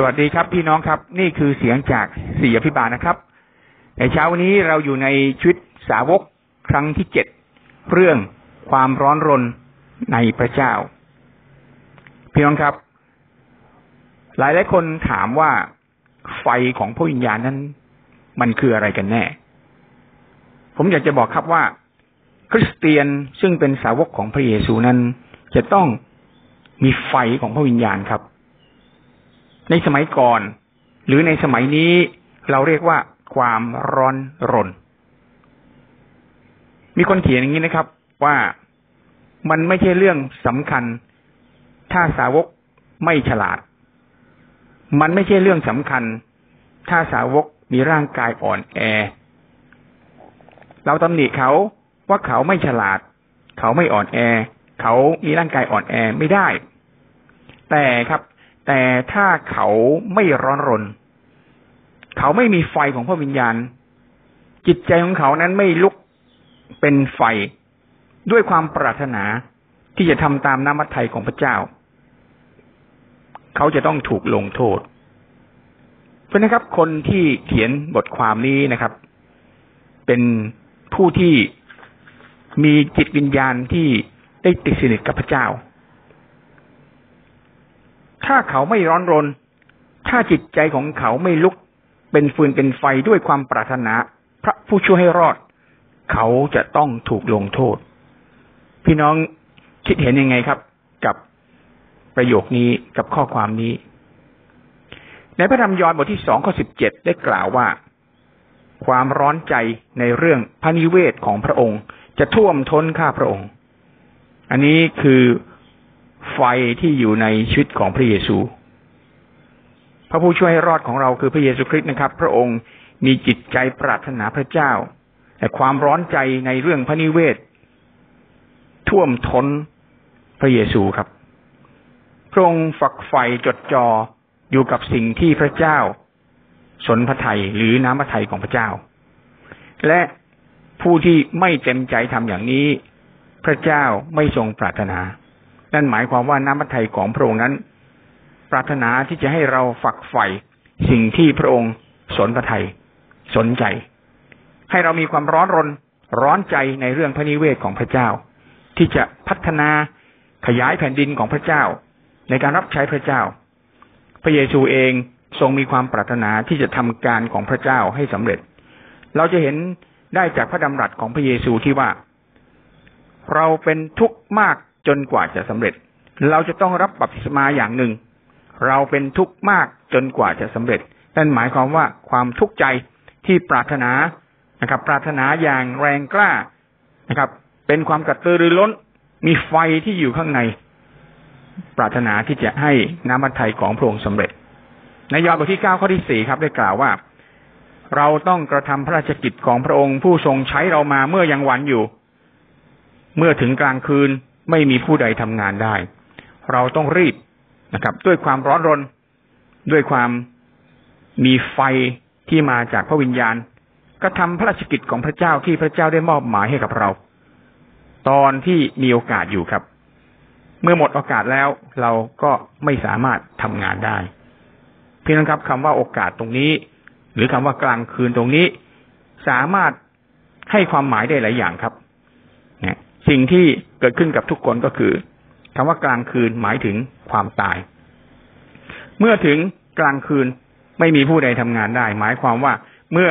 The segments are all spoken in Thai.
สวัสดีครับพี่น้องครับ นี่คือเสียงจากสี่อภิบาลนะครับ ในเช้าวันนี้เราอยู่ในชีวิตสาวกครั้งที่เจ็ดเรื่องความร้อนรนในพระเจ้า พี่น้องครับ หลายหลายคนถามว่าไฟของพระวิญญาณนั้น มันคืออะไรกันแน่ ผมอยากจะบอกครับว่า คริสเตียนซึ่งเป็นสาวกของพระเยซูนั้น จะต้องมีไฟของพระวิญญาณครับ ในสมัยก่อน หรือในสมัยนี้เราเรียกว่าความร้อนรน มีคนเขียนอย่างนี้นะครับ ว่ามันไม่ใช่เรื่องสำคัญ ถ้าสาวกไม่ฉลาด มันไม่ใช่เรื่องสำคัญ ถ้าสาวกมีร่างกายอ่อนแอ เราตำหนิเขาว่าเขาไม่ฉลาด เขาไม่อ่อนแอ เขามีร่างกายอ่อนแอไม่ได้ แต่ครับ แต่ถ้าเขาไม่ร้อนรน เขาไม่มีไฟของพระวิญญาณ จิตใจของเขานั้นไม่ลุกเป็นไฟด้วยความปรารถนาที่จะทำตามน้ำมัทไทยของพระเจ้า เขาจะต้องถูกลงโทษ เพราะนะครับ คนที่เขียนบทความนี้นะครับ เป็นผู้ที่มีจิตวิญญาณที่ได้ติดสนิทกับพระเจ้า ถ้าเขาไม่ร้อนรน ถ้าจิตใจของเขาไม่ลุกเป็นฟืนเป็นไฟด้วยความปรารถนา พระผู้ช่วยให้รอด เขาจะต้องถูกลงโทษ พี่น้องคิดเห็นยังไงครับ กับประโยคนี้กับข้อความนี้ ในพระธรรมยอห์นบทที่สองข้อสิบเจ็ดได้กล่าวว่า ความร้อนใจในเรื่องพระนิเวศของพระองค์ จะท่วมท้นข้าพระองค์ อันนี้คือ ไฟที่อยู่ในชีวิตของพระเยซู พระผู้ช่วยให้รอดของเราคือพระเยซูคริสต์นะครับ พระองค์มีจิตใจปรารถนาพระเจ้า แต่ความร้อนใจในเรื่องพระนิเวศ ท่วมท้นพระเยซูครับ พระองค์ฝักใฝ่จดจอ่ออยู่กับสิ่งที่พระเจ้า สนพระทัยหรือน้ำพระทัยของพระเจ้า และผู้ที่ไม่เต็มใจทำอย่างนี้ พระเจ้าไม่ทรงปรารถนา นั่นหมายความว่าน้ำพระทัยของพระองค์นั้น ปรารถนาที่จะให้เราฝักใฝ่สิ่งที่พระองค์สนพระทัยสนใจ ให้เรามีความร้อนรนร้อนใจในเรื่องพระนิเวศของพระเจ้า ที่จะพัฒนาขยายแผ่นดินของพระเจ้า ในการรับใช้พระเจ้า พระเยซูเองทรงมีความปรารถนาที่จะทำการของพระเจ้าให้สำเร็จ เราจะเห็นได้จากพระดำรัสของพระเยซูที่ว่า เราเป็นทุกข์มาก จนกว่าจะสำเร็จ เราจะต้องรับบัพติศมาอย่างหนึ่ง เราเป็นทุกข์มากจนกว่าจะสำเร็จ นั่นหมายความว่าความทุกข์ใจที่ปรารถนานะครับ ปรารถนาอย่างแรงกล้านะครับ เป็นความกระตือรือร้น มีไฟที่อยู่ข้างใน ปรารถนาที่จะให้น้ำมันไทยของพระองค์สำเร็จ ในยอห์นบทที่เก้าข้อที่สี่ครับได้กล่าวว่า เราต้องกระทำพระราชกิจของพระองค์ผู้ทรงใช้เรามาเมื่อยังหวันอยู่ เมื่อถึงกลางคืน ไม่มีผู้ใดทำงานได้ เราต้องรีบนะครับ ด้วยความร้อนรน ด้วยความมีไฟที่มาจากพระวิญญาณ ก็ทำพระราชกิจของพระเจ้าที่พระเจ้าได้มอบหมายให้กับเรา ตอนที่มีโอกาสอยู่ครับ เมื่อหมดโอกาสแล้วเราก็ไม่สามารถทำงานได้พี่น้องครับคำว่าโอกาสตรงนี้ หรือคำว่ากลางคืนตรงนี้ สามารถให้ความหมายได้หลายอย่างครับนะสิ่งที่ เกิดขึ้นกับทุกคนก็คือคำว่ากลางคืนหมายถึงความตาย เมื่อถึงกลางคืนไม่มีผู้ใดทำงานได้ หมายความว่าเมื่อ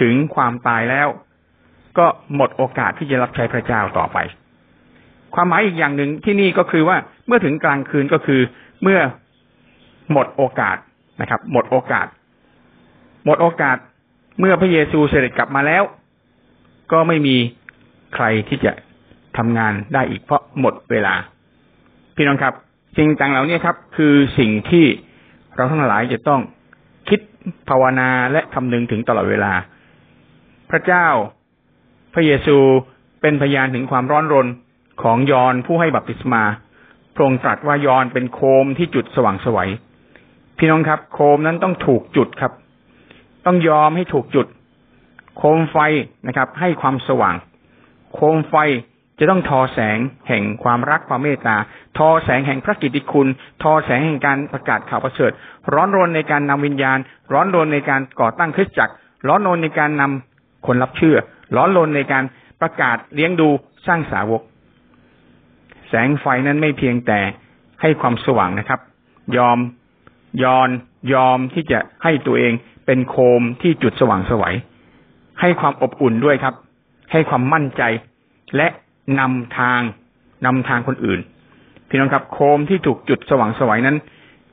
ถึงความตายแล้ว ก็หมดโอกาสที่จะรับใช้พระเจ้าต่อไป ความหมายอีกอย่างหนึ่งที่นี่ก็คือว่าเมื่อถึงกลางคืนก็คือ เมื่อหมดโอกาสนะครับ หมดโอกาส หมดโอกาส เมื่อพระเยซูเสด็จกลับมาแล้ว ก็ไม่มีใครที่จะ ทำงานได้อีกเพราะหมดเวลา พี่น้องครับสิ่งต่างเหล่านี้ครับ คือสิ่งที่เราทั้งหลายจะต้องคิดภาวนาและคำนึงถึงตลอดเวลา พระเจ้าพระเยซูเป็นพยานถึงความร้อนรนของยอนผู้ให้บัพติศมาพระองค์ตรัสว่ายอนเป็นโคมที่จุดสว่างสวัยพี่น้องครับ โคมนั้นต้องถูกจุดครับ ต้องยอมให้ถูกจุด โคมไฟนะครับ ให้ความสว่าง โคมไฟ จะต้องทอแสงแห่งความรักความเมตตา ทอแสงแห่งพระกิตติคุณ ทอแสงแห่งการประกาศข่าวประเสริฐ ร้อนรนในการนำวิญญาณ ร้อนรนในการก่อตั้งคริสตจักร ร้อนรนในการนำคนรับเชื่อ ร้อนรนในการประกาศเลี้ยงดูสร้างสาวก แสงไฟนั้นไม่เพียงแต่ให้ความสว่างนะครับ ยอมยอนยอมที่จะให้ตัวเองเป็นโคมที่จุดสว่างสวัย ให้ความอบอุ่นด้วยครับ ให้ความมั่นใจ และ นำทางนำทางคนอื่น พี่น้องครับโคมที่ถูกจุดสว่างสวัยนั้น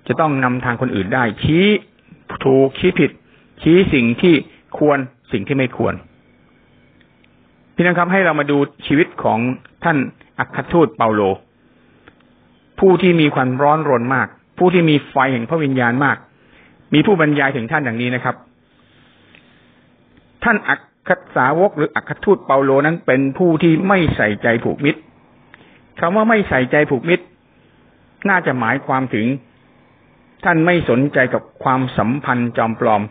จะต้องนำทางคนอื่นได้ ชี้ถูกชี้ผิด ชี้สิ่งที่ควรสิ่งที่ไม่ควร พี่น้องครับให้เรามาดูชีวิตของท่านอัครทูตเปาโล ผู้ที่มีความร้อนรนมาก ผู้ที่มีไฟแห่งพระวิญญาณมาก มีผู้บรรยายถึงท่านอย่างนี้นะครับ ท่านอั คสาวกหรืออัคทูตเปาโลนั้นเป็นผู้ที่ไม่ใส่ใจผูกมิตรคำว่าไม่ใส่ใจผูกมิตร น่าจะหมายความถึง ท่านไม่สนใจกับความสัมพันธ์จอมปลอม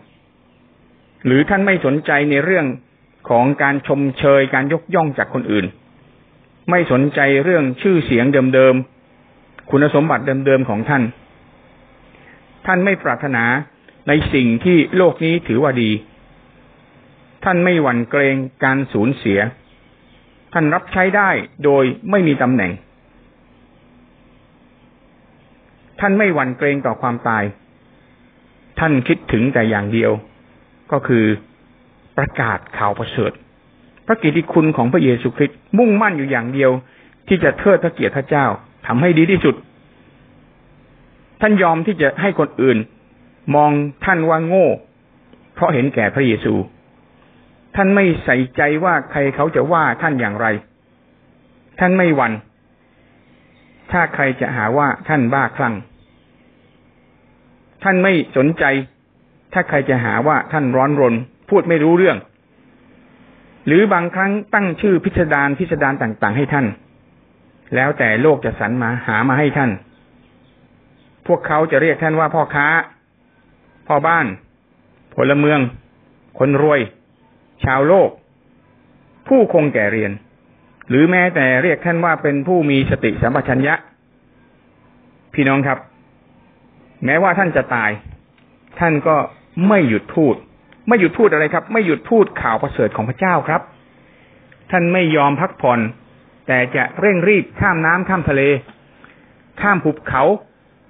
หรือท่านไม่สนใจในเรื่องของการชมเชยการยกย่องจากคนอื่น ไม่สนใจเรื่องชื่อเสียงเดิมๆ คุณสมบัติเดิมๆของท่าน ท่านไม่ปรารถนาในสิ่งที่โลกนี้ถือว่าดี ท่านไม่หวั่นเกรงการสูญเสีย ท่านรับใช้ได้โดยไม่มีตำแหน่ง ท่านไม่หวั่นเกรงต่อความตาย ท่านคิดถึงแต่อย่างเดียว ก็คือประกาศข่าวประเสริฐ พระกิติคุณของพระเยซูคริสต์มุ่งมั่นอยู่อย่างเดียว ที่จะเทิดพระเกียรติพระเจ้าทำให้ดีที่สุด ท่านยอมที่จะให้คนอื่น มองท่านว่าโง่ เพราะเห็นแก่พระเยซู ท่านไม่ใส่ใจว่าใครเขาจะว่าท่านอย่างไร ท่านไม่หวัน่นถ้าใครจะหาว่าท่านบ้าคลั่ง ท่านไม่สนใจ ถ้าใครจะหาว่าท่านร้อนรน พูดไม่รู้เรื่อง หรือบางครั้งตั้งชื่อพิสดารพิสดารต่าง ๆ ให้ท่าน แล้วแต่โลกจะสรรมาหามาให้ท่าน พวกเขาจะเรียกท่านว่าพ่อค้า พ่อบ้าน พลเมือง คนรวย ชาวโลก ผู้คงแก่เรียน หรือแม้แต่เรียกท่านว่าเป็นผู้มีสติสัมปชัญญะ พี่น้องครับ แม้ว่าท่านจะตาย ท่านก็ไม่หยุดพูด ไม่หยุดพูดอะไรครับ ไม่หยุดพูดข่าวประเสริฐของพระเจ้าครับ ท่านไม่ยอมพักผ่อน แต่จะเร่งรีบข้ามน้ำข้ามทะเล ข้ามภูเขา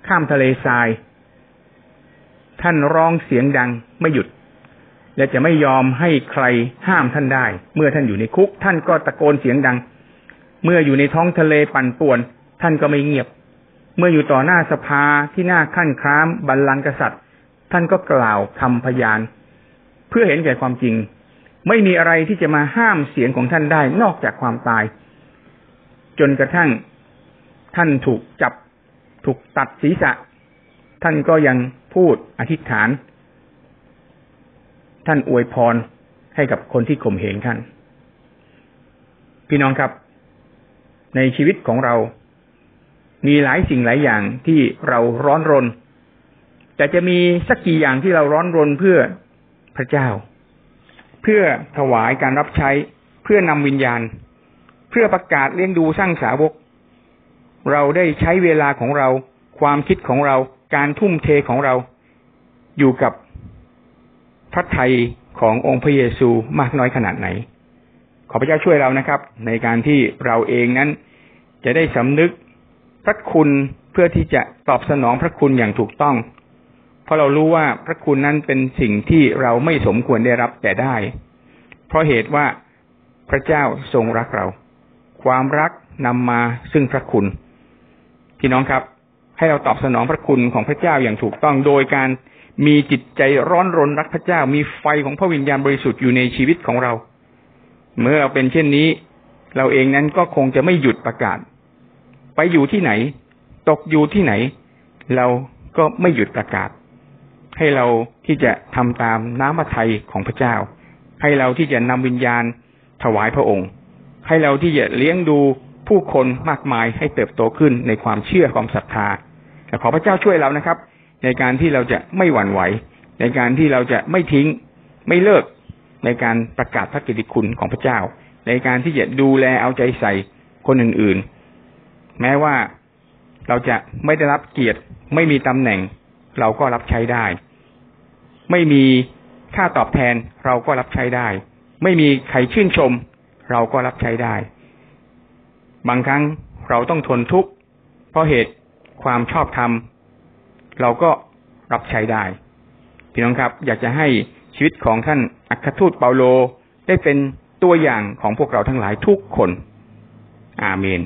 ข้ามทะเลทราย ท่านร้องเสียงดังไม่หยุด และจะไม่ยอมให้ใครห้ามท่านได้ เมื่อท่านอยู่ในคุก ท่านก็ตะโกนเสียงดัง เมื่ออยู่ในท้องทะเลปั่นป่วน ท่านก็ไม่เงียบ เมื่ออยู่ต่อหน้าสภาที่หน้าขั้นครามบัลลังก์กษัตริย์ ท่านก็กล่าวคำพยาน เพื่อเห็นแก่ความจริง ไม่มีอะไรที่จะมาห้ามเสียงของท่านได้นอกจากความตาย จนกระทั่ง ท่านถูกจับ ถูกตัดศีรษะ ท่านก็ยังพูดอธิษฐาน ท่านอวยพรให้กับคนที่ข่มเหงท่าน พี่น้องครับ ในชีวิตของเรา มีหลายสิ่งหลายอย่างที่เราร้อนรน แต่จะมีสักกี่อย่างที่เราร้อนรนเพื่อพระเจ้า เพื่อถวายการรับใช้ เพื่อนำวิญญาณ เพื่อประกาศเลี้ยงดูสร้างสาวก เราได้ใช้เวลาของเรา ความคิดของเรา การทุ่มเทของเรา อยู่กับ ระทัยขององค์พระเยซูมากน้อยขนาดไหน ขอพระเจ้าช่วยเรานะครับ ในการที่เราเองนั้น จะได้สำนึกพระคุณเพื่อที่จะตอบสนองพระคุณอย่างถูกต้อง เพราะเรารู้ว่าพระคุณนั้นเป็นสิ่งที่เราไม่สมควรได้รับแต่ได้ เพราะเหตุว่าพระเจ้าทรงรักเรา ความรักนำมาซึ่งพระคุณ พี่น้องครับ ให้เราตอบสนองพระคุณของพระเจ้าอย่างถูกต้องโดยการ มีจิตใจร้อนรนรักพระเจ้า มีไฟของพระวิญญาณบริสุทธิ์อยู่ในชีวิตของเรา เมื่อเป็นเช่นนี้ เราเองนั้นก็คงจะไม่หยุดประกาศ ไปอยู่ที่ไหน ตกอยู่ที่ไหน เราก็ไม่หยุดประกาศ ให้เราที่จะทำตามน้ำพระทัยของพระเจ้า ให้เราที่จะนำวิญญาณถวายพระองค์ ให้เราที่จะเลี้ยงดูผู้คนมากมายให้เติบโตขึ้นในความเชื่อความศรัทธาขอพระเจ้าช่วยเรานะครับ ในการที่เราจะไม่หวั่นไหว ในการที่เราจะไม่ทิ้ง ไม่เลิก ในการประกาศพระกิติคุณของพระเจ้า ในการที่จะดูแลเอาใจใส่คนอื่นๆ แม้ว่าเราจะไม่ได้รับเกียรติไม่มีตำแหน่ง เราก็รับใช้ได้ ไม่มีค่าตอบแทนเราก็รับใช้ได้ ไม่มีใครชื่นชม เราก็รับใช้ได้ บางครั้งเราต้องทนทุกข์เพราะเหตุความชอบธรรม เราก็รับใช้ได้ พี่น้องครับ อยากจะให้ชีวิตของท่านอัครทูตเปาโลได้เป็นตัวอย่างของพวกเราทั้งหลายทุกคน อาเมน